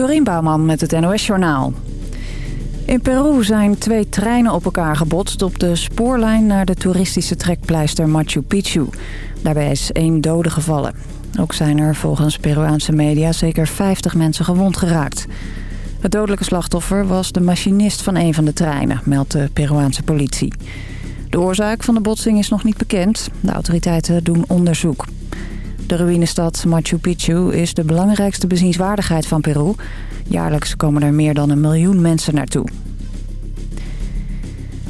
Dorien Bouwman met het NOS Journaal. In Peru zijn twee treinen op elkaar gebotst op de spoorlijn naar de toeristische trekpleister Machu Picchu. Daarbij is één dode gevallen. Ook zijn er volgens Peruaanse media zeker 50 mensen gewond geraakt. Het dodelijke slachtoffer was de machinist van een van de treinen, meldt de Peruaanse politie. De oorzaak van de botsing is nog niet bekend. De autoriteiten doen onderzoek. De ruïnestad Machu Picchu is de belangrijkste bezienswaardigheid van Peru. Jaarlijks komen er meer dan een miljoen mensen naartoe.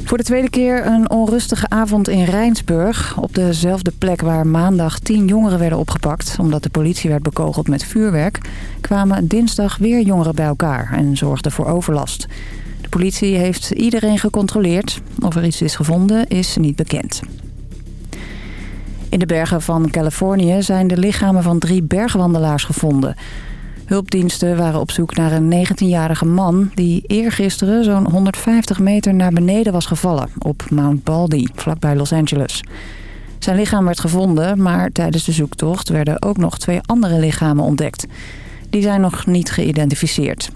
Voor de tweede keer een onrustige avond in Rijnsburg. Op dezelfde plek waar maandag tien jongeren werden opgepakt... omdat de politie werd bekogeld met vuurwerk... kwamen dinsdag weer jongeren bij elkaar en zorgden voor overlast. De politie heeft iedereen gecontroleerd. Of er iets is gevonden is niet bekend. In de bergen van Californië zijn de lichamen van drie bergwandelaars gevonden. Hulpdiensten waren op zoek naar een 19-jarige man... die eergisteren zo'n 150 meter naar beneden was gevallen... op Mount Baldy, vlakbij Los Angeles. Zijn lichaam werd gevonden, maar tijdens de zoektocht... werden ook nog twee andere lichamen ontdekt. Die zijn nog niet geïdentificeerd.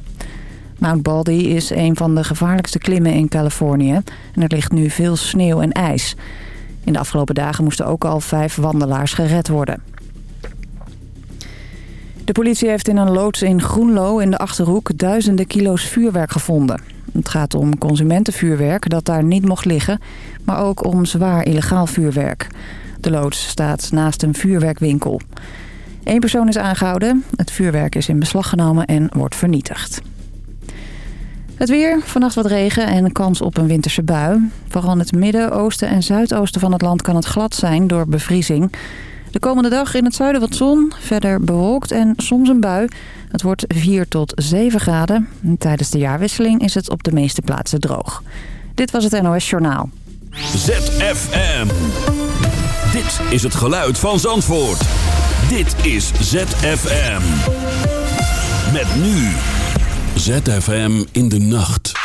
Mount Baldy is een van de gevaarlijkste klimmen in Californië... en er ligt nu veel sneeuw en ijs... In de afgelopen dagen moesten ook al vijf wandelaars gered worden. De politie heeft in een loods in Groenlo in de Achterhoek duizenden kilo's vuurwerk gevonden. Het gaat om consumentenvuurwerk dat daar niet mocht liggen, maar ook om zwaar illegaal vuurwerk. De loods staat naast een vuurwerkwinkel. Eén persoon is aangehouden, het vuurwerk is in beslag genomen en wordt vernietigd. Het weer, vannacht wat regen en kans op een winterse bui. Vooral in het midden, oosten en zuidoosten van het land kan het glad zijn door bevriezing. De komende dag in het zuiden wat zon, verder bewolkt en soms een bui. Het wordt 4 tot 7 graden. Tijdens de jaarwisseling is het op de meeste plaatsen droog. Dit was het NOS Journaal. ZFM. Dit is het geluid van Zandvoort. Dit is ZFM. Met nu... ZFM in de nacht.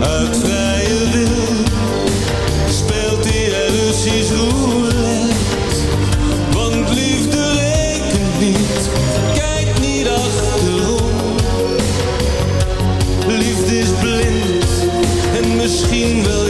Uit vrije wil speelt hij er Russisch roulette. Want liefde rekent niet, kijk niet achterom. Liefde is blind en misschien wel